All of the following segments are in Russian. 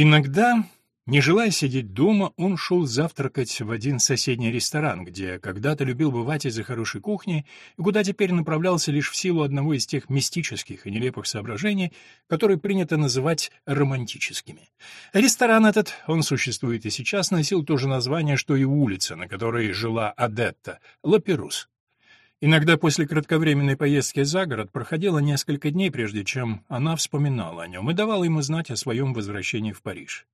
Иногда, не желая сидеть дома, он шел завтракать в один соседний ресторан, где когда-то любил бывать из-за хорошей кухни, и куда теперь направлялся лишь в силу одного из тех мистических и нелепых соображений, которые принято называть романтическими. Ресторан этот, он существует и сейчас, носил то же название, что и улица, на которой жила Адетта — Лаперус. Иногда после кратковременной поездки за город проходило несколько дней, прежде чем она вспоминала о нем и давала ему знать о своем возвращении в Париж.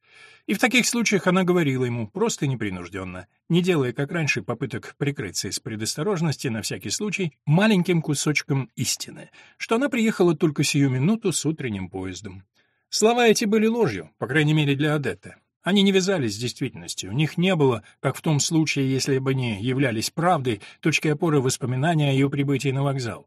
И в таких случаях она говорила ему, просто непринужденно, не делая, как раньше, попыток прикрыться из предосторожности на всякий случай маленьким кусочком истины, что она приехала только сию минуту с утренним поездом. Слова эти были ложью, по крайней мере для Адетты. Они не вязались с действительностью, у них не было, как в том случае, если бы они являлись правдой, точки опоры воспоминания о ее прибытии на вокзал.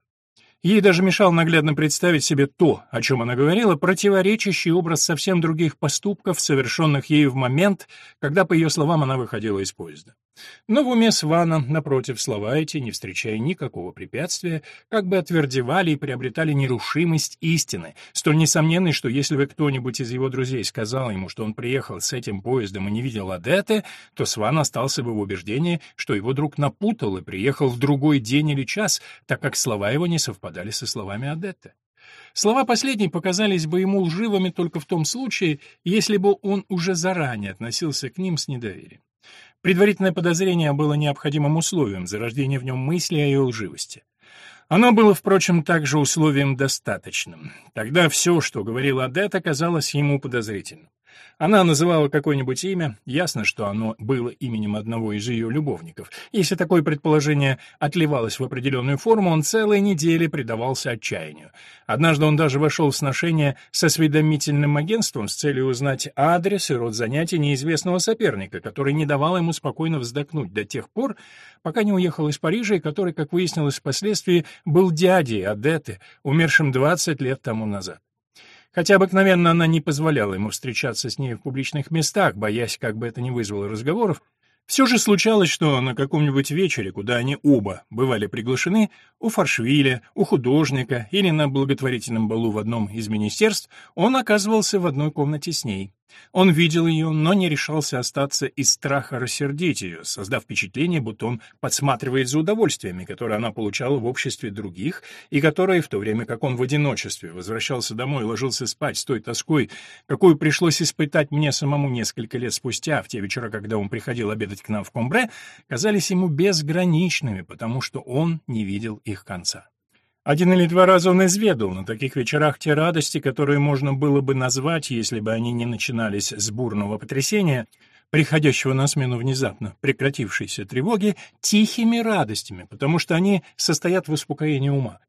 Ей даже мешал наглядно представить себе то, о чем она говорила, противоречащий образ совсем других поступков, совершенных ею в момент, когда, по ее словам, она выходила из поезда. Но в уме Свана, напротив, слова эти, не встречая никакого препятствия, как бы отвердевали и приобретали нерушимость истины, столь несомненной, что если бы кто-нибудь из его друзей сказал ему, что он приехал с этим поездом и не видел Адетты, то Сван остался бы в убеждении, что его друг напутал и приехал в другой день или час, так как слова его не совпадали со словами Адетты. Слова последней показались бы ему лживыми только в том случае, если бы он уже заранее относился к ним с недоверием. Предварительное подозрение было необходимым условием зарождения в нем мысли о ее лживости. Оно было, впрочем, также условием достаточным. Тогда все, что говорила Адетта, казалось ему подозрительным. Она называла какое-нибудь имя, ясно, что оно было именем одного из ее любовников. Если такое предположение отливалось в определенную форму, он целые недели предавался отчаянию. Однажды он даже вошел в сношение с осведомительным агентством с целью узнать адрес и род занятий неизвестного соперника, который не давал ему спокойно вздохнуть до тех пор, пока не уехал из Парижа, и который, как выяснилось впоследствии, был дядей Адеты, умершим 20 лет тому назад. Хотя обыкновенно она не позволяла ему встречаться с ней в публичных местах, боясь, как бы это ни вызвало разговоров, все же случалось, что на каком-нибудь вечере, куда они оба бывали приглашены, у Фаршвиля, у художника или на благотворительном балу в одном из министерств, он оказывался в одной комнате с ней. Он видел ее, но не решался остаться из страха рассердить ее, создав впечатление, будто он подсматривает за удовольствиями, которые она получала в обществе других, и которые, в то время как он в одиночестве возвращался домой и ложился спать с той тоской, какую пришлось испытать мне самому несколько лет спустя, в те вечера, когда он приходил обедать к нам в Комбре, казались ему безграничными, потому что он не видел их конца. Один или два раза он изведал на таких вечерах те радости, которые можно было бы назвать, если бы они не начинались с бурного потрясения, приходящего на смену внезапно прекратившейся тревоги, тихими радостями, потому что они состоят в успокоении ума.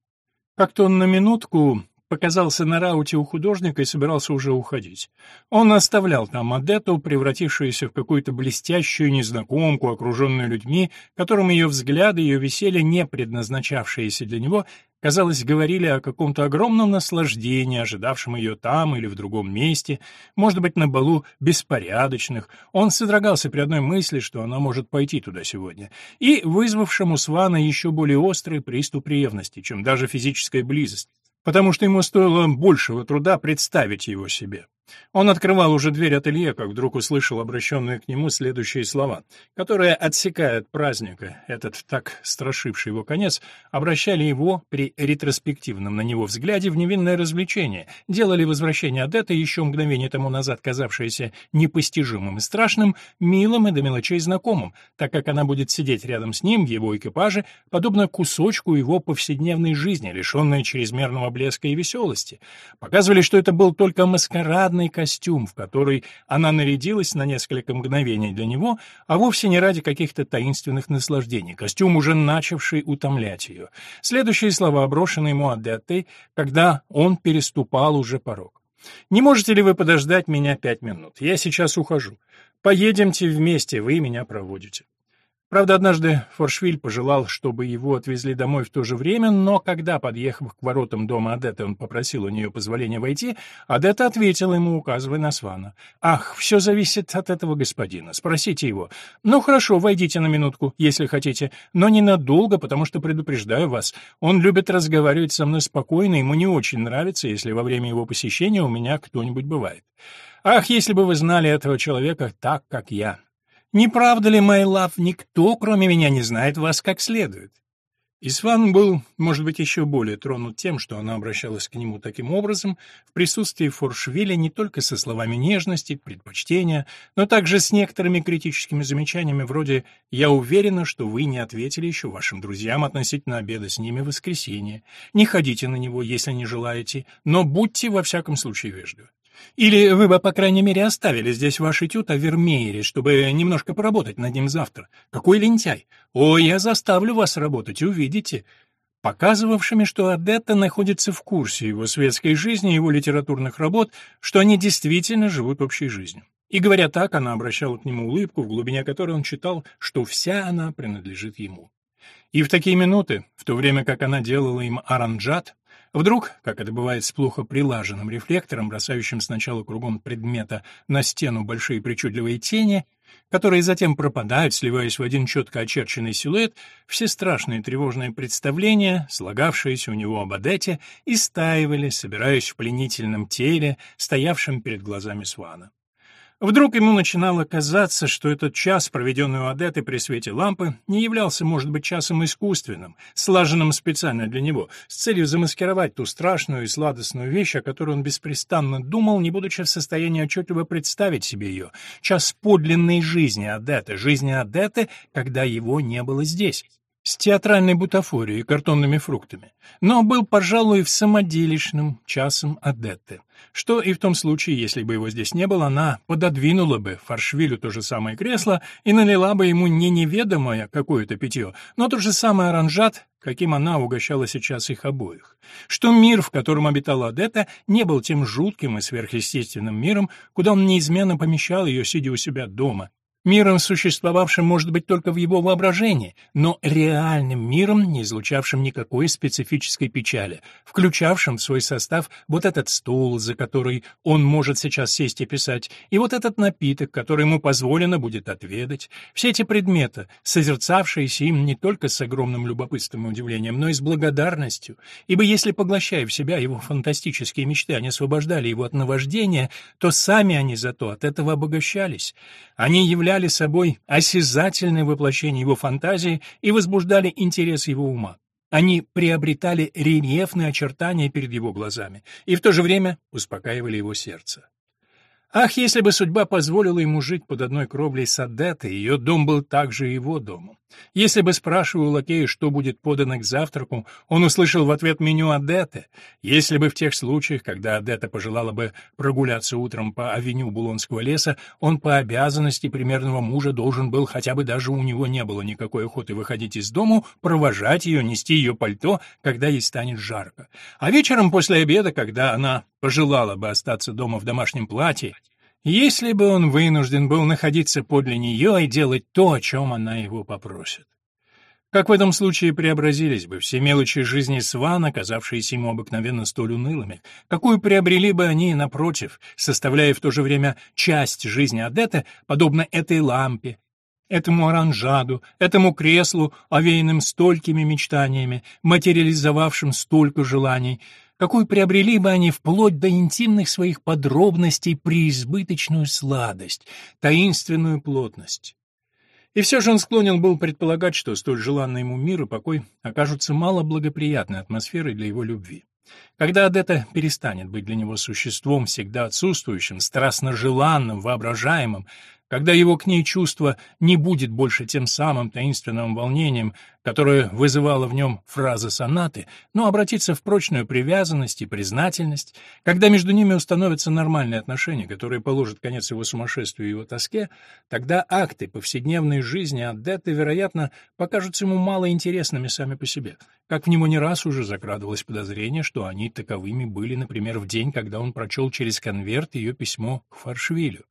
Как-то он на минутку показался на рауте у художника и собирался уже уходить. Он оставлял там Адетту, превратившуюся в какую-то блестящую незнакомку, окруженную людьми, которым ее взгляды, ее веселье, не предназначавшиеся для него, казалось, говорили о каком-то огромном наслаждении, ожидавшем ее там или в другом месте, может быть, на балу беспорядочных. Он содрогался при одной мысли, что она может пойти туда сегодня, и вызвавшему Свана еще более острый приступ ревности, чем даже физическая близость потому что ему стоило большего труда представить его себе. Он открывал уже дверь ателье, как вдруг услышал обращенные к нему следующие слова, которые, отсекая от праздника этот так страшивший его конец, обращали его при ретроспективном на него взгляде в невинное развлечение, делали возвращение Адетты, еще мгновение тому назад казавшееся непостижимым и страшным, милым и до мелочей знакомым, так как она будет сидеть рядом с ним в его экипаже, подобно кусочку его повседневной жизни, лишенной чрезмерного блеска и веселости. Показывали, что это был только маскарадный нарядный костюм, в который она нарядилась на несколько мгновений для него, а вовсе не ради каких-то таинственных наслаждений, костюм, уже начавший утомлять ее. Следующие слова, брошенные ему Адеттой, когда он переступал уже порог. «Не можете ли вы подождать меня пять минут? Я сейчас ухожу. Поедемте вместе, вы меня проводите». Правда, однажды Форшвиль пожелал, чтобы его отвезли домой в то же время, но когда, подъехав к воротам дома Адетты, он попросил у нее позволения войти, Адетта ответила ему, указывая на Свана. «Ах, все зависит от этого господина. Спросите его. Ну, хорошо, войдите на минутку, если хотите, но ненадолго, потому что предупреждаю вас, он любит разговаривать со мной спокойно, ему не очень нравится, если во время его посещения у меня кто-нибудь бывает. Ах, если бы вы знали этого человека так, как я!» Не правда ли, мой лав, никто, кроме меня, не знает вас как следует?» Исван был, может быть, еще более тронут тем, что она обращалась к нему таким образом, в присутствии Форшвиля не только со словами нежности, предпочтения, но также с некоторыми критическими замечаниями вроде «Я уверена, что вы не ответили еще вашим друзьям относительно обеда с ними в воскресенье. Не ходите на него, если не желаете, но будьте во всяком случае вежливы. Или вы бы, по крайней мере, оставили здесь ваш этюд о Вермеере, чтобы немножко поработать над ним завтра. Какой лентяй! О, я заставлю вас работать, увидите!» показывавшими, что Адетта находится в курсе его светской жизни, его литературных работ, что они действительно живут общей жизнью. И говоря так, она обращала к нему улыбку, в глубине которой он читал, что вся она принадлежит ему. И в такие минуты, в то время как она делала им аранжат, Вдруг, как это бывает с плохо прилаженным рефлектором, бросающим сначала кругом предмета на стену большие причудливые тени, которые затем пропадают, сливаясь в один четко очерченный силуэт, все страшные тревожные представления, слагавшиеся у него об Адете, истаивали, собираясь в пленительном теле, стоявшем перед глазами Свана. Вдруг ему начинало казаться, что этот час, проведенный у Адеты при свете лампы, не являлся, может быть, часом искусственным, слаженным специально для него, с целью замаскировать ту страшную и сладостную вещь, о которой он беспрестанно думал, не будучи в состоянии отчетливо представить себе ее. Час подлинной жизни Адеты, жизни Адеты, когда его не было здесь с театральной бутафорией и картонными фруктами, но был, пожалуй, в самоделишным часом Адетты, что и в том случае, если бы его здесь не было, она пододвинула бы Фаршвилю то же самое кресло и налила бы ему не неведомое какое-то питье, но тот же самый оранжат, каким она угощала сейчас их обоих. Что мир, в котором обитала Адетта, не был тем жутким и сверхъестественным миром, куда он неизменно помещал ее, сидя у себя дома, миром, существовавшим, может быть, только в его воображении, но реальным миром, не излучавшим никакой специфической печали, включавшим в свой состав вот этот стул, за который он может сейчас сесть и писать, и вот этот напиток, который ему позволено будет отведать, все эти предметы, созерцавшиеся им не только с огромным любопытством и удивлением, но и с благодарностью, ибо если, поглощая в себя его фантастические мечты, они освобождали его от наваждения, то сами они зато от этого обогащались. Они являлись являли собой осязательное воплощение его фантазии и возбуждали интерес его ума. Они приобретали рельефные очертания перед его глазами и в то же время успокаивали его сердце. Ах, если бы судьба позволила ему жить под одной кровлей с Адеттой, ее дом был также его домом. Если бы спрашивал лакея, что будет подано к завтраку, он услышал в ответ меню Адетты. Если бы в тех случаях, когда Адетта пожелала бы прогуляться утром по авеню Булонского леса, он по обязанности примерного мужа должен был, хотя бы даже у него не было никакой охоты выходить из дому, провожать ее, нести ее пальто, когда ей станет жарко. А вечером после обеда, когда она пожелала бы остаться дома в домашнем платье, если бы он вынужден был находиться подле нее и делать то, о чем она его попросит. Как в этом случае преобразились бы все мелочи жизни Свана, казавшиеся ему обыкновенно столь унылыми, какую приобрели бы они, напротив, составляя в то же время часть жизни Адетты, подобно этой лампе, этому оранжаду, этому креслу, овеянным столькими мечтаниями, материализовавшим столько желаний — какую приобрели бы они вплоть до интимных своих подробностей преизбыточную сладость, таинственную плотность. И все же он склонен был предполагать, что столь желанный ему мир и покой окажутся мало благоприятной атмосферой для его любви. Когда Адетта перестанет быть для него существом, всегда отсутствующим, страстно желанным, воображаемым, когда его к ней чувство не будет больше тем самым таинственным волнением, которое вызывало в нем фраза сонаты, но обратится в прочную привязанность и признательность, когда между ними установятся нормальные отношения, которые положат конец его сумасшествию и его тоске, тогда акты повседневной жизни Адетты, вероятно, покажутся ему мало интересными сами по себе, как в него не раз уже закрадывалось подозрение, что они таковыми были, например, в день, когда он прочел через конверт ее письмо к Фаршвилю.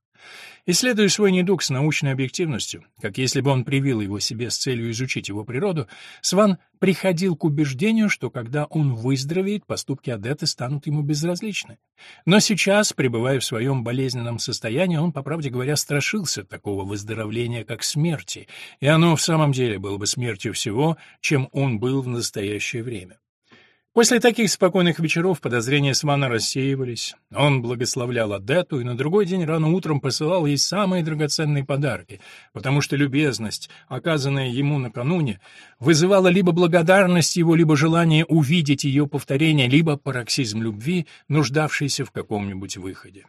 Исследуя свой недуг с научной объективностью, как если бы он привил его себе с целью изучить его природу, Сван приходил к убеждению, что когда он выздоровеет, поступки Адетты станут ему безразличны. Но сейчас, пребывая в своем болезненном состоянии, он, по правде говоря, страшился такого выздоровления, как смерти, и оно в самом деле было бы смертью всего, чем он был в настоящее время. После таких спокойных вечеров подозрения Свана рассеивались. Он благословлял Адетту и на другой день рано утром посылал ей самые драгоценные подарки, потому что любезность, оказанная ему накануне, вызывала либо благодарность его, либо желание увидеть ее повторение, либо пароксизм любви, нуждавшийся в каком-нибудь выходе.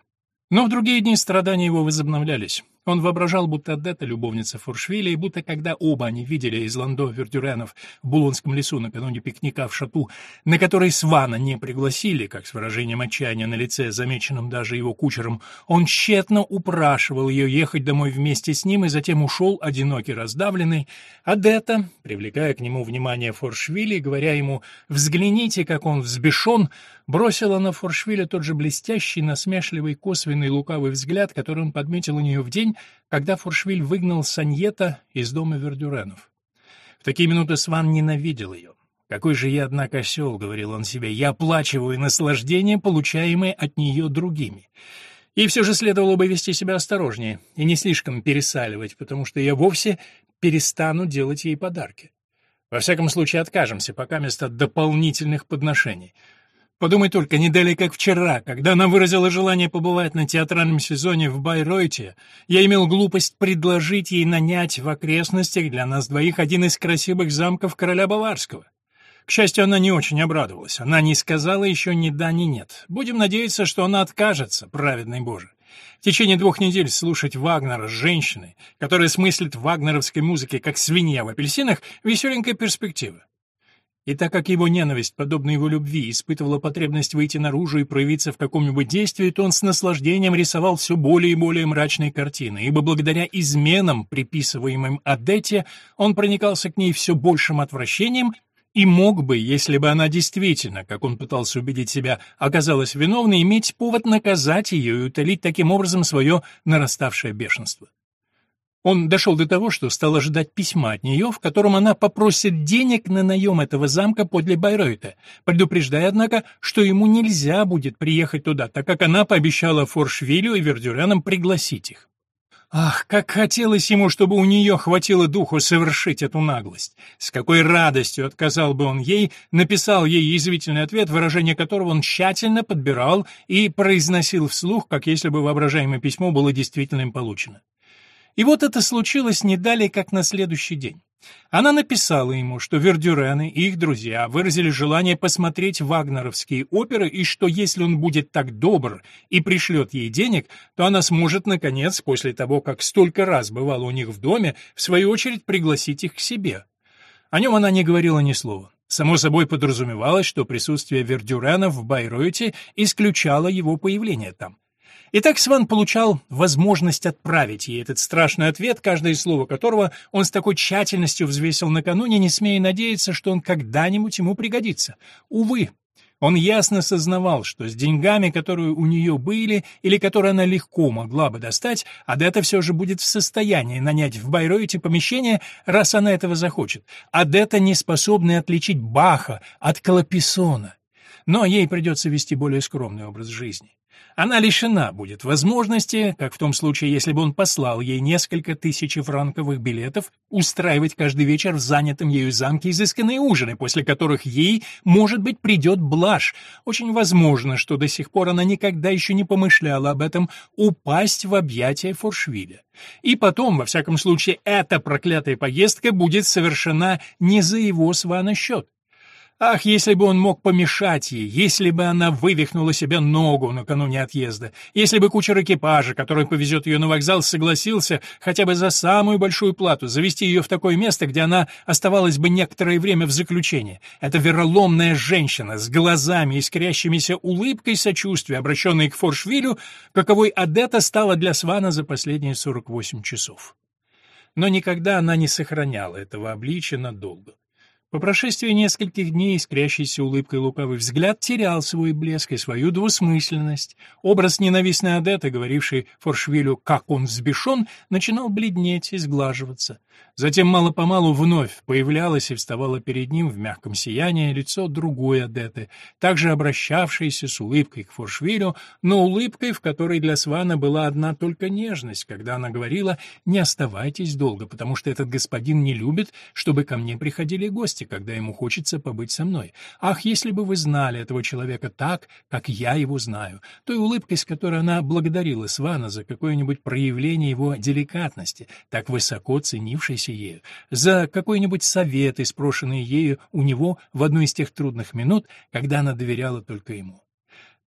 Но в другие дни страдания его возобновлялись. Он воображал, будто Адетта — любовница Фуршвиля, и будто когда оба они видели из Ландо Вердюренов в Булонском лесу накануне пикника в шату, на который Свана не пригласили, как с выражением отчаяния на лице, замеченным даже его кучером, он тщетно упрашивал ее ехать домой вместе с ним и затем ушел, одинокий, раздавленный. Адетта, привлекая к нему внимание Форшвиля говоря ему «взгляните, как он взбешен», бросила на Форшвиля тот же блестящий, насмешливый, косвенный, лукавый взгляд, который он подметил у нее в день, когда Фуршвиль выгнал Саньета из дома Вердюренов. В такие минуты Сван ненавидел ее. «Какой же я, однако, осел», — говорил он себе, — «я оплачиваю наслаждение, получаемое от нее другими». И все же следовало бы вести себя осторожнее и не слишком пересаливать, потому что я вовсе перестану делать ей подарки. Во всяком случае, откажемся пока вместо дополнительных подношений — Подумай только, не далее как вчера, когда она выразила желание побывать на театральном сезоне в Байройте, я имел глупость предложить ей нанять в окрестностях для нас двоих один из красивых замков короля Баварского. К счастью, она не очень обрадовалась. Она не сказала еще ни да, ни нет. Будем надеяться, что она откажется, праведный Боже. В течение двух недель слушать Вагнера с женщиной, которая смыслит вагнеровской музыке как свинья в апельсинах, веселенькая перспектива. И так как его ненависть, подобно его любви, испытывала потребность выйти наружу и проявиться в каком-нибудь действии, то он с наслаждением рисовал все более и более мрачные картины, ибо благодаря изменам, приписываемым Адетте, он проникался к ней все большим отвращением и мог бы, если бы она действительно, как он пытался убедить себя, оказалась виновной, иметь повод наказать ее и утолить таким образом свое нараставшее бешенство. Он дошел до того, что стал ожидать письма от нее, в котором она попросит денег на наем этого замка подле Байройта, предупреждая, однако, что ему нельзя будет приехать туда, так как она пообещала Форшвилю и Вердюрянам пригласить их. Ах, как хотелось ему, чтобы у нее хватило духу совершить эту наглость. С какой радостью отказал бы он ей, написал ей язвительный ответ, выражение которого он тщательно подбирал и произносил вслух, как если бы воображаемое письмо было действительно им получено. И вот это случилось не далее, как на следующий день. Она написала ему, что Вердюрены и их друзья выразили желание посмотреть вагнеровские оперы и что если он будет так добр и пришлет ей денег, то она сможет, наконец, после того, как столько раз бывала у них в доме, в свою очередь пригласить их к себе. О нем она не говорила ни слова. Само собой подразумевалось, что присутствие Вердюренов в Байройте исключало его появление там. Итак, Сван получал возможность отправить ей этот страшный ответ, каждое слово которого он с такой тщательностью взвесил накануне, не смея надеяться, что он когда-нибудь ему пригодится. Увы, он ясно сознавал, что с деньгами, которые у нее были или которые она легко могла бы достать, Адетта все же будет в состоянии нанять в Байройте помещение, раз она этого захочет. Адетта не способна отличить Баха от Клаписона. Но ей придется вести более скромный образ жизни. Она лишена будет возможности, как в том случае, если бы он послал ей несколько тысяч франковых билетов, устраивать каждый вечер в занятом ею замке изысканные ужины, после которых ей, может быть, придет блажь. Очень возможно, что до сих пор она никогда еще не помышляла об этом, упасть в объятия Форшвиля. И потом, во всяком случае, эта проклятая поездка будет совершена не за его с Вана счет. Ах, если бы он мог помешать ей, если бы она вывихнула себе ногу накануне отъезда, если бы кучер экипажа, который повезет ее на вокзал, согласился хотя бы за самую большую плату завести ее в такое место, где она оставалась бы некоторое время в заключении. Эта вероломная женщина с глазами, искрящимися улыбкой сочувствия, обращенной к Форшвилю, каковой Адетта стала для Свана за последние 48 часов. Но никогда она не сохраняла этого обличия надолго. По прошествии нескольких дней искрящийся улыбкой лукавый взгляд терял свой блеск и свою двусмысленность. Образ ненавистной Адеты, говоривший Форшвилю, как он взбешен, начинал бледнеть и сглаживаться. Затем мало-помалу вновь появлялось и вставало перед ним в мягком сиянии лицо другой Адеты, также обращавшейся с улыбкой к Форшвилю, но улыбкой, в которой для Свана была одна только нежность, когда она говорила «не оставайтесь долго, потому что этот господин не любит, чтобы ко мне приходили гости» радости, когда ему хочется побыть со мной. Ах, если бы вы знали этого человека так, как я его знаю, той улыбкой, с которой она благодарила Свана за какое-нибудь проявление его деликатности, так высоко ценившейся ею, за какой-нибудь совет, испрошенный ею у него в одну из тех трудных минут, когда она доверяла только ему.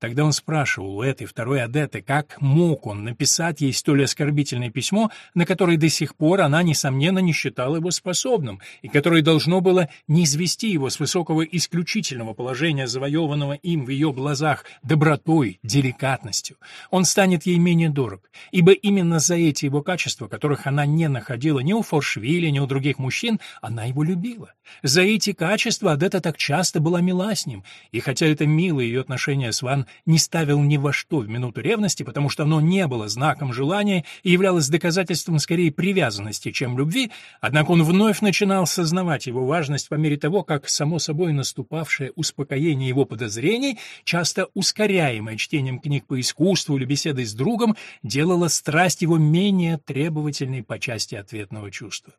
Тогда он спрашивал у этой второй адеты, как мог он написать ей столь оскорбительное письмо, на которое до сих пор она, несомненно, не считала его способным, и которое должно было не извести его с высокого исключительного положения, завоеванного им в ее глазах добротой, деликатностью. Он станет ей менее дорог, ибо именно за эти его качества, которых она не находила ни у Форшвиля, ни у других мужчин, она его любила. За эти качества Адета так часто была мила с ним, и хотя это милое ее отношение с Ван не ставил ни во что в минуту ревности, потому что оно не было знаком желания и являлось доказательством скорее привязанности, чем любви, однако он вновь начинал сознавать его важность по мере того, как само собой наступавшее успокоение его подозрений, часто ускоряемое чтением книг по искусству или беседой с другом, делало страсть его менее требовательной по части ответного чувства.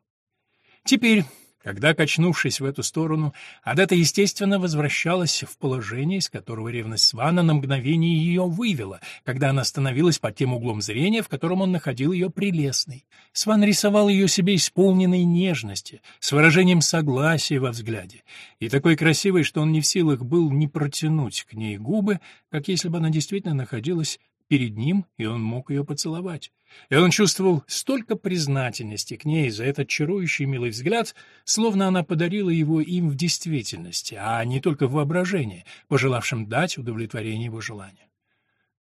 Теперь, когда, качнувшись в эту сторону, Адата, естественно, возвращалась в положение, из которого ревность Свана на мгновение ее вывела, когда она становилась под тем углом зрения, в котором он находил ее прелестной. Сван рисовал ее себе исполненной нежности, с выражением согласия во взгляде, и такой красивой, что он не в силах был не протянуть к ней губы, как если бы она действительно находилась перед ним, и он мог ее поцеловать. И он чувствовал столько признательности к ней за этот чарующий милый взгляд, словно она подарила его им в действительности, а не только в воображении, пожелавшим дать удовлетворение его желания.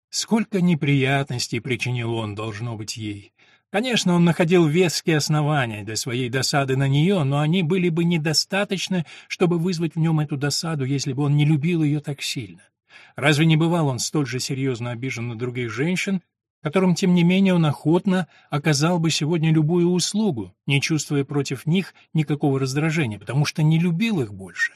Сколько неприятностей причинил он, должно быть, ей. Конечно, он находил веские основания для своей досады на нее, но они были бы недостаточны, чтобы вызвать в нем эту досаду, если бы он не любил ее так сильно. Разве не бывал он столь же серьезно обижен на других женщин, которым, тем не менее, он охотно оказал бы сегодня любую услугу, не чувствуя против них никакого раздражения, потому что не любил их больше?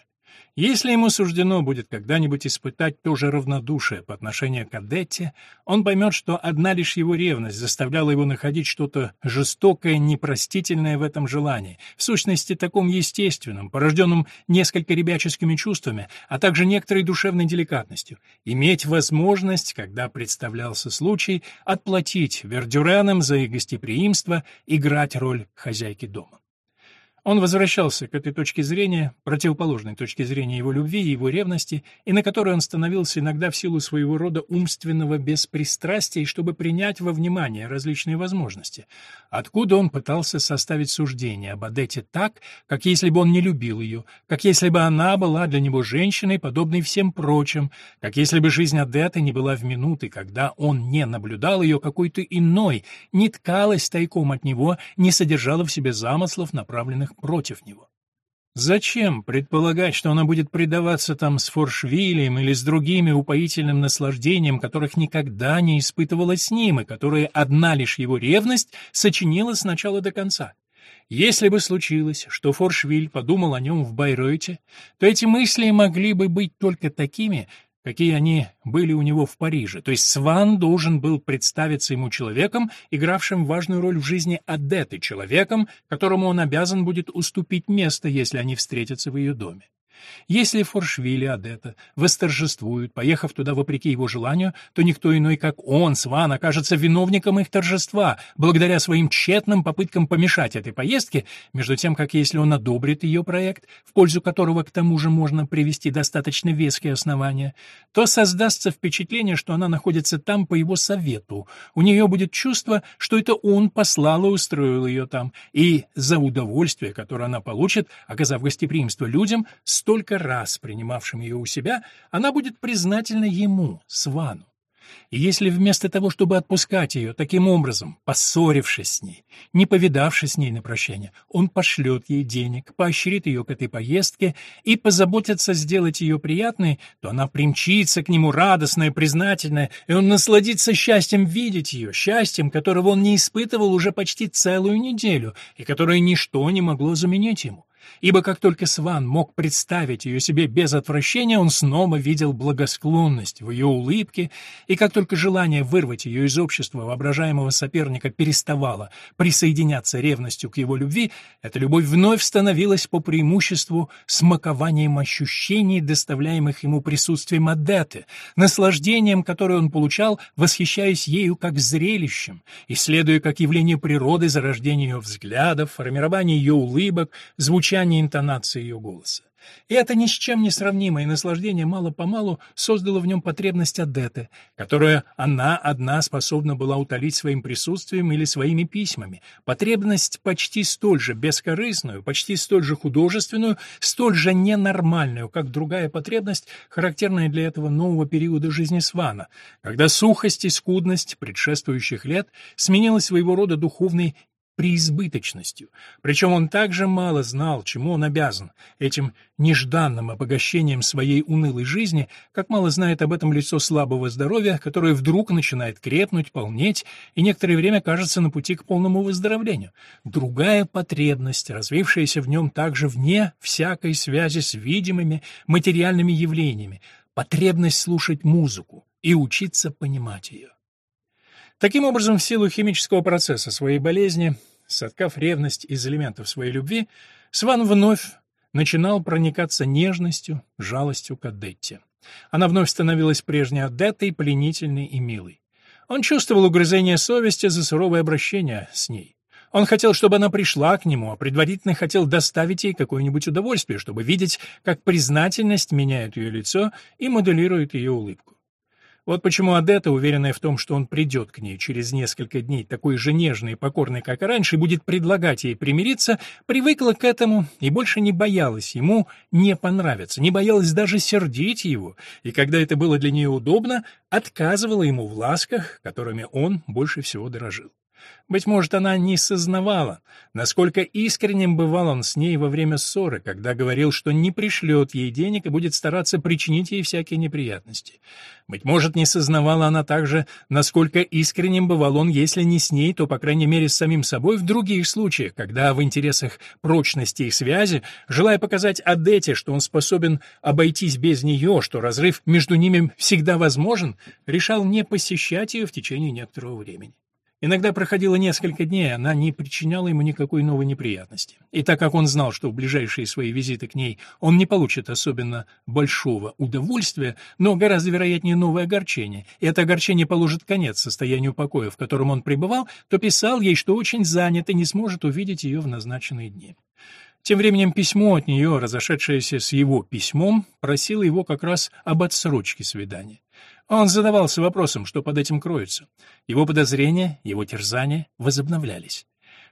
Если ему суждено будет когда-нибудь испытать то же равнодушие по отношению к Адетте, он поймет, что одна лишь его ревность заставляла его находить что-то жестокое, непростительное в этом желании, в сущности таком естественном, порожденном несколько ребяческими чувствами, а также некоторой душевной деликатностью, иметь возможность, когда представлялся случай, отплатить Вердюренам за их гостеприимство, играть роль хозяйки дома. Он возвращался к этой точке зрения, противоположной точке зрения его любви и его ревности, и на которой он становился иногда в силу своего рода умственного беспристрастия, чтобы принять во внимание различные возможности. Откуда он пытался составить суждение об Адете так, как если бы он не любил ее, как если бы она была для него женщиной, подобной всем прочим, как если бы жизнь Адеты не была в минуты, когда он не наблюдал ее какой-то иной, не ткалась тайком от него, не содержала в себе замыслов, направленных против него. Зачем предполагать, что она будет предаваться там с Форшвилем или с другими упоительным наслаждением, которых никогда не испытывала с ним, и которые одна лишь его ревность сочинила с начала до конца? Если бы случилось, что Форшвиль подумал о нем в Байройте, то эти мысли могли бы быть только такими, какие они были у него в Париже. То есть Сван должен был представиться ему человеком, игравшим важную роль в жизни Адеты, человеком, которому он обязан будет уступить место, если они встретятся в ее доме. Если Форшвили Адетта восторжествуют, поехав туда вопреки его желанию, то никто иной, как он, Сван, окажется виновником их торжества, благодаря своим тщетным попыткам помешать этой поездке, между тем, как если он одобрит ее проект, в пользу которого к тому же можно привести достаточно веские основания, то создастся впечатление, что она находится там по его совету. У нее будет чувство, что это он послал и устроил ее там, и за удовольствие, которое она получит, оказав гостеприимство людям, столько раз принимавшим ее у себя, она будет признательна ему, Свану. И если вместо того, чтобы отпускать ее таким образом, поссорившись с ней, не повидавшись с ней на прощание, он пошлет ей денег, поощрит ее к этой поездке и позаботится сделать ее приятной, то она примчится к нему радостная, признательная, и он насладится счастьем видеть ее, счастьем, которого он не испытывал уже почти целую неделю и которое ничто не могло заменить ему ибо как только Сван мог представить ее себе без отвращения, он снова видел благосклонность в ее улыбке, и как только желание вырвать ее из общества воображаемого соперника переставало присоединяться ревностью к его любви, эта любовь вновь становилась по преимуществу смакованием ощущений, доставляемых ему присутствием Адеты, наслаждением, которое он получал, восхищаясь ею как зрелищем, исследуя как явление природы зарождение ее взглядов, формирование ее улыбок, звучание звучание интонации ее голоса. И это ни с чем не сравнимое наслаждение мало-помалу создало в нем потребность Адеты, которую она одна способна была утолить своим присутствием или своими письмами, потребность почти столь же бескорыстную, почти столь же художественную, столь же ненормальную, как другая потребность, характерная для этого нового периода жизни Свана, когда сухость и скудность предшествующих лет сменилась своего рода духовной преизбыточностью. Причем он также мало знал, чему он обязан, этим нежданным обогащением своей унылой жизни, как мало знает об этом лицо слабого здоровья, которое вдруг начинает крепнуть, полнеть и некоторое время кажется на пути к полному выздоровлению. Другая потребность, развившаяся в нем также вне всякой связи с видимыми материальными явлениями, потребность слушать музыку и учиться понимать ее. Таким образом, в силу химического процесса своей болезни, соткав ревность из элементов своей любви, Сван вновь начинал проникаться нежностью, жалостью к Адетте. Она вновь становилась прежней Адеттой, пленительной и милой. Он чувствовал угрызение совести за суровое обращение с ней. Он хотел, чтобы она пришла к нему, а предварительно хотел доставить ей какое-нибудь удовольствие, чтобы видеть, как признательность меняет ее лицо и моделирует ее улыбку. Вот почему Адетта, уверенная в том, что он придет к ней через несколько дней, такой же нежный и покорный, как и раньше, и будет предлагать ей примириться, привыкла к этому и больше не боялась ему не понравиться, не боялась даже сердить его, и когда это было для нее удобно, отказывала ему в ласках, которыми он больше всего дорожил. Быть может, она не сознавала, насколько искренним бывал он с ней во время ссоры, когда говорил, что не пришлет ей денег и будет стараться причинить ей всякие неприятности. Быть может, не сознавала она также, насколько искренним бывал он, если не с ней, то, по крайней мере, с самим собой в других случаях, когда в интересах прочности их связи, желая показать Адете, что он способен обойтись без нее, что разрыв между ними всегда возможен, решал не посещать ее в течение некоторого времени. Иногда проходило несколько дней, она не причиняла ему никакой новой неприятности. И так как он знал, что в ближайшие свои визиты к ней он не получит особенно большого удовольствия, но гораздо вероятнее новое огорчение, и это огорчение положит конец состоянию покоя, в котором он пребывал, то писал ей, что очень занят и не сможет увидеть ее в назначенные дни. Тем временем письмо от нее, разошедшееся с его письмом, просило его как раз об отсрочке свидания. Он задавался вопросом, что под этим кроется. Его подозрения, его терзания возобновлялись.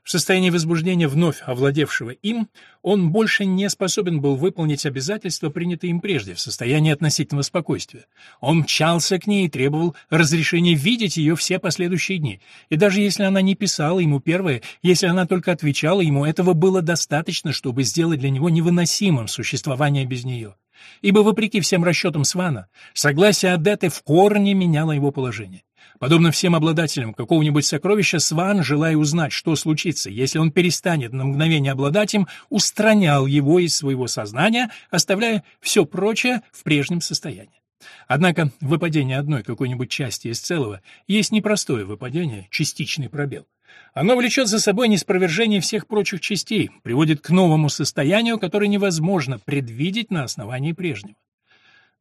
В состоянии возбуждения вновь овладевшего им, он больше не способен был выполнить обязательства, принятые им прежде, в состоянии относительного спокойствия. Он мчался к ней и требовал разрешения видеть ее все последующие дни. И даже если она не писала ему первое, если она только отвечала ему, этого было достаточно, чтобы сделать для него невыносимым существование без нее ибо, вопреки всем расчетам Свана, согласие Адеты в корне меняло его положение. Подобно всем обладателям какого-нибудь сокровища, Сван, желая узнать, что случится, если он перестанет на мгновение обладать им, устранял его из своего сознания, оставляя все прочее в прежнем состоянии. Однако выпадение одной какой-нибудь части из целого есть непростое выпадение, частичный пробел. Оно влечет за собой неспровержение всех прочих частей, приводит к новому состоянию, которое невозможно предвидеть на основании прежнего.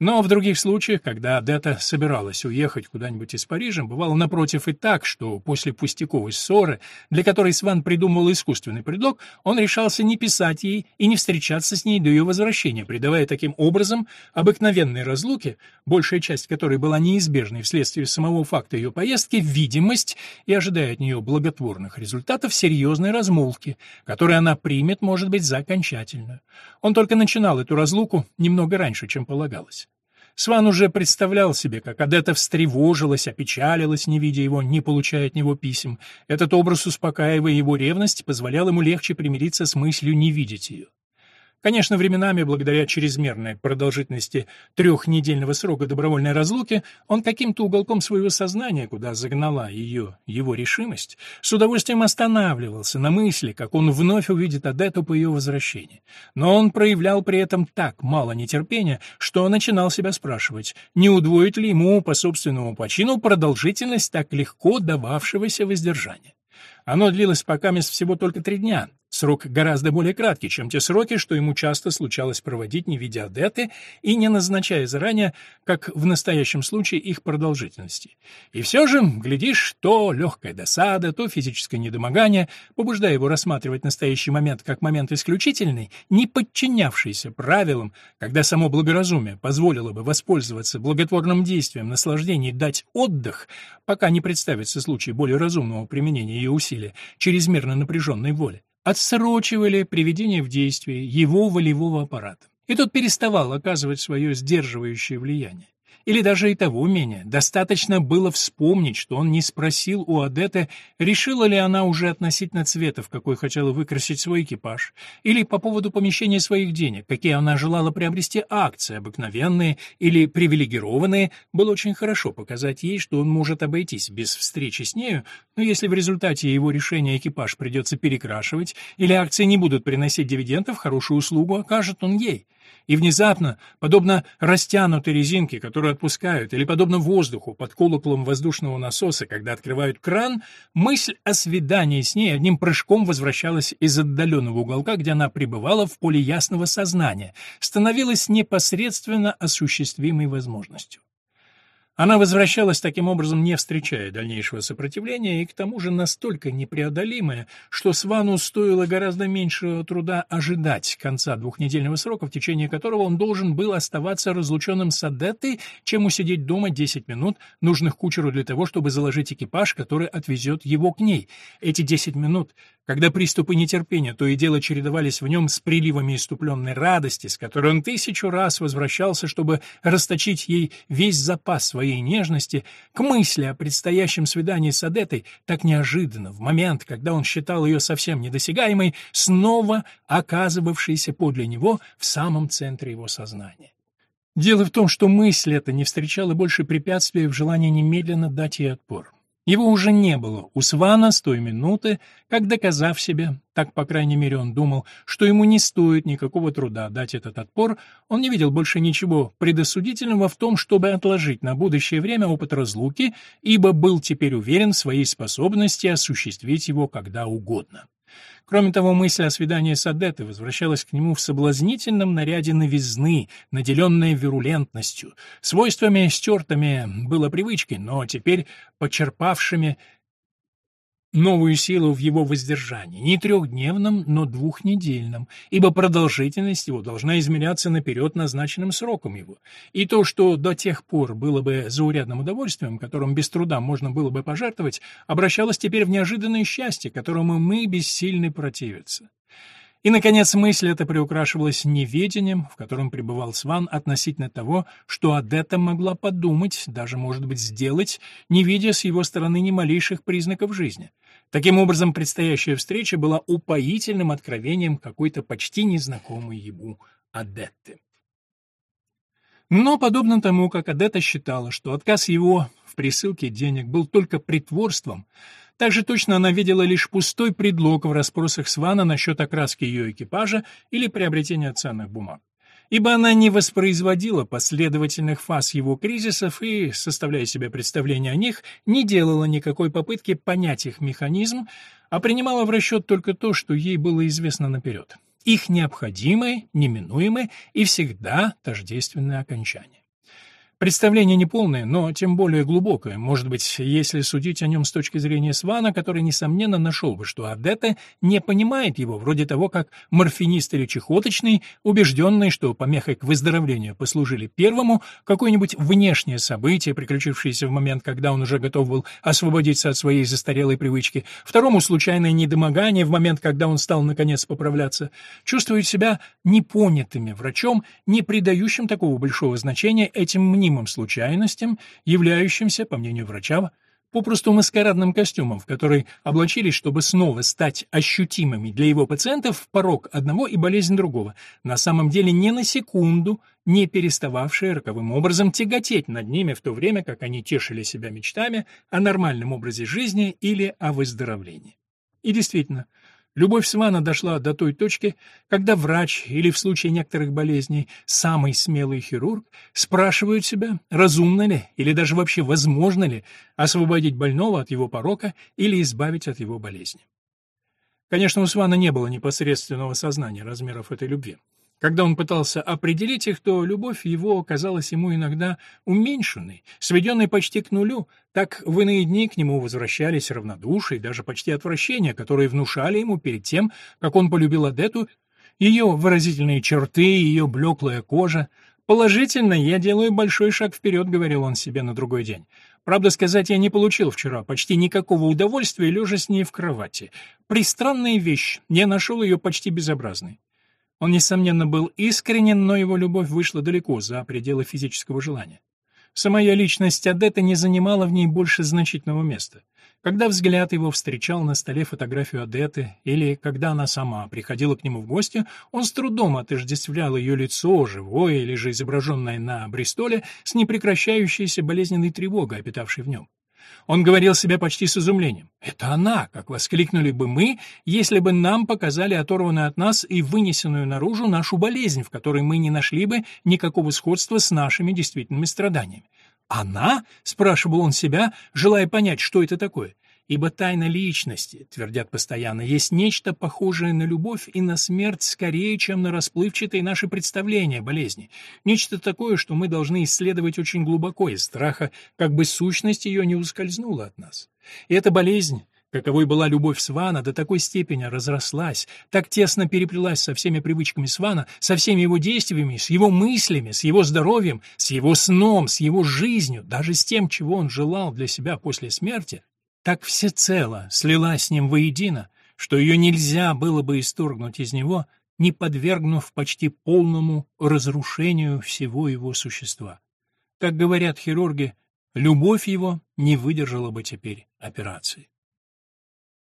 Но в других случаях, когда Адетта собиралась уехать куда-нибудь из Парижа, бывало напротив и так, что после пустяковой ссоры, для которой Сван придумывал искусственный предлог, он решался не писать ей и не встречаться с ней до ее возвращения, придавая таким образом обыкновенной разлуке, большая часть которой была неизбежной вследствие самого факта ее поездки, видимость и ожидая от нее благотворных результатов серьезной размолвки, которую она примет, может быть, за окончательную. Он только начинал эту разлуку немного раньше, чем полагалось. Сван уже представлял себе, как Адетта встревожилась, опечалилась, не видя его, не получая от него писем. Этот образ, успокаивая его ревность, позволял ему легче примириться с мыслью не видеть ее. Конечно, временами, благодаря чрезмерной продолжительности трехнедельного срока добровольной разлуки, он каким-то уголком своего сознания, куда загнала ее его решимость, с удовольствием останавливался на мысли, как он вновь увидит Адетту по ее возвращении. Но он проявлял при этом так мало нетерпения, что начинал себя спрашивать, не удвоит ли ему по собственному почину продолжительность так легко дававшегося воздержания. Оно длилось пока всего только три дня, Срок гораздо более краткий, чем те сроки, что ему часто случалось проводить, не видя адеты и не назначая заранее, как в настоящем случае, их продолжительности. И все же, глядишь, то легкая досада, то физическое недомогание, побуждая его рассматривать настоящий момент как момент исключительный, не подчинявшийся правилам, когда само благоразумие позволило бы воспользоваться благотворным действием наслаждений дать отдых, пока не представится случай более разумного применения ее усилия, чрезмерно напряженной воли отсрочивали приведение в действие его волевого аппарата. И тот переставал оказывать свое сдерживающее влияние. Или даже и того менее. Достаточно было вспомнить, что он не спросил у Адеты, решила ли она уже относительно цветов, какой хотела выкрасить свой экипаж, или по поводу помещения своих денег, какие она желала приобрести акции, обыкновенные или привилегированные, было очень хорошо показать ей, что он может обойтись без встречи с нею, но если в результате его решения экипаж придется перекрашивать, или акции не будут приносить дивидендов, хорошую услугу окажет он ей и внезапно, подобно растянутой резинке, которую отпускают, или подобно воздуху под колоколом воздушного насоса, когда открывают кран, мысль о свидании с ней одним прыжком возвращалась из отдаленного уголка, где она пребывала в поле ясного сознания, становилась непосредственно осуществимой возможностью. Она возвращалась таким образом, не встречая дальнейшего сопротивления, и к тому же настолько непреодолимая, что Свану стоило гораздо меньше труда ожидать конца двухнедельного срока, в течение которого он должен был оставаться разлученным с Адеттой, чем усидеть дома 10 минут, нужных кучеру для того, чтобы заложить экипаж, который отвезет его к ней. Эти 10 минут, когда приступы нетерпения то и дело чередовались в нем с приливами иступленной радости, с которой он тысячу раз возвращался, чтобы расточить ей весь запас своей нежности к мысли о предстоящем свидании с Адетой так неожиданно, в момент, когда он считал ее совсем недосягаемой, снова оказывавшейся подле него в самом центре его сознания. Дело в том, что мысль эта не встречала больше препятствия в желании немедленно дать ей отпор. Его уже не было у Свана с той минуты, как, доказав себе, так, по крайней мере, он думал, что ему не стоит никакого труда дать этот отпор, он не видел больше ничего предосудительного в том, чтобы отложить на будущее время опыт разлуки, ибо был теперь уверен в своей способности осуществить его когда угодно. Кроме того, мысль о свидании с Адеттой возвращалась к нему в соблазнительном наряде новизны, наделенной вирулентностью, свойствами стертыми было привычкой, но теперь почерпавшими новую силу в его воздержании, не трехдневном, но двухнедельном, ибо продолжительность его должна измеряться наперед назначенным сроком его, и то, что до тех пор было бы заурядным удовольствием, которым без труда можно было бы пожертвовать, обращалось теперь в неожиданное счастье, которому мы бессильны противиться. И, наконец, мысль эта приукрашивалась неведением, в котором пребывал Сван относительно того, что Адетта могла подумать, даже, может быть, сделать, не видя с его стороны ни малейших признаков жизни. Таким образом, предстоящая встреча была упоительным откровением какой-то почти незнакомой ему Адетты. Но, подобно тому, как Адетта считала, что отказ его в присылке денег был только притворством, так же точно она видела лишь пустой предлог в расспросах Свана насчет окраски ее экипажа или приобретения ценных бумаг. Ибо она не воспроизводила последовательных фаз его кризисов и, составляя себе представление о них, не делала никакой попытки понять их механизм, а принимала в расчет только то, что ей было известно наперед. Их необходимое, неминуемое и всегда тождественное окончание. Представление неполное, но тем более глубокое. Может быть, если судить о нем с точки зрения Свана, который, несомненно, нашел бы, что Адетта не понимает его, вроде того, как морфинист или чехоточный, убежденный, что помехой к выздоровлению послужили первому какое-нибудь внешнее событие, приключившееся в момент, когда он уже готов был освободиться от своей застарелой привычки, второму случайное недомогание в момент, когда он стал, наконец, поправляться, чувствует себя непонятыми врачом, не придающим такого большого значения этим мнимым случайностям, являющимся, по мнению врача, попросту маскарадным костюмом, в который облачились, чтобы снова стать ощутимыми для его пациентов порог одного и болезнь другого, на самом деле ни на секунду не перестававшие роковым образом тяготеть над ними в то время, как они тешили себя мечтами о нормальном образе жизни или о выздоровлении. И действительно, Любовь Свана дошла до той точки, когда врач или в случае некоторых болезней самый смелый хирург спрашивают себя, разумно ли или даже вообще возможно ли освободить больного от его порока или избавить от его болезни. Конечно, у Свана не было непосредственного сознания размеров этой любви. Когда он пытался определить их, то любовь его казалась ему иногда уменьшенной, сведенной почти к нулю, так в иные дни к нему возвращались равнодушие и даже почти отвращение, которые внушали ему перед тем, как он полюбил Адету, ее выразительные черты, ее блеклая кожа. «Положительно, я делаю большой шаг вперед», — говорил он себе на другой день. Правда сказать, я не получил вчера почти никакого удовольствия, лежа с ней в кровати. Пристранная вещь, я нашел ее почти безобразной. Он, несомненно, был искренен, но его любовь вышла далеко за пределы физического желания. Самая личность Адетта не занимала в ней больше значительного места. Когда взгляд его встречал на столе фотографию Адетты, или когда она сама приходила к нему в гости, он с трудом отождествлял ее лицо, живое или же изображенное на Бристоле, с непрекращающейся болезненной тревогой, обитавшей в нем. Он говорил себе почти с изумлением. «Это она!» — как воскликнули бы мы, если бы нам показали оторванную от нас и вынесенную наружу нашу болезнь, в которой мы не нашли бы никакого сходства с нашими действительными страданиями. «Она?» — спрашивал он себя, желая понять, что это такое. Ибо тайна личности, твердят постоянно, есть нечто похожее на любовь и на смерть скорее, чем на расплывчатые наши представления о болезни. Нечто такое, что мы должны исследовать очень глубоко из страха, как бы сущность ее не ускользнула от нас. И эта болезнь, Каковой была любовь Свана, до такой степени разрослась, так тесно переплелась со всеми привычками Свана, со всеми его действиями, с его мыслями, с его здоровьем, с его сном, с его жизнью, даже с тем, чего он желал для себя после смерти, так всецело слилась с ним воедино, что ее нельзя было бы исторгнуть из него, не подвергнув почти полному разрушению всего его существа. Как говорят хирурги, любовь его не выдержала бы теперь операции.